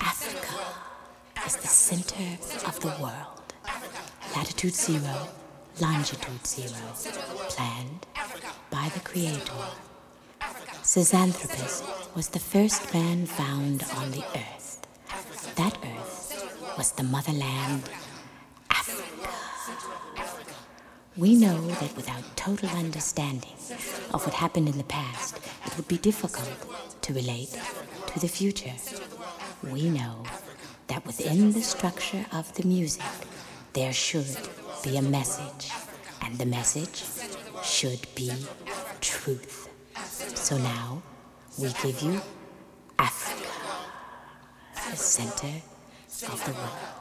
Africa is the center of the world. Latitude zero, longitude zero, planned by the Creator. Zinjanthropus was the first man found on the earth. That earth was the motherland, Africa. We know that without total understanding of what happened in the past, it would be difficult to relate to the future. We know that within the structure of the music, there should be a message, and the message should be truth. So now we give you Africa, the center of the world.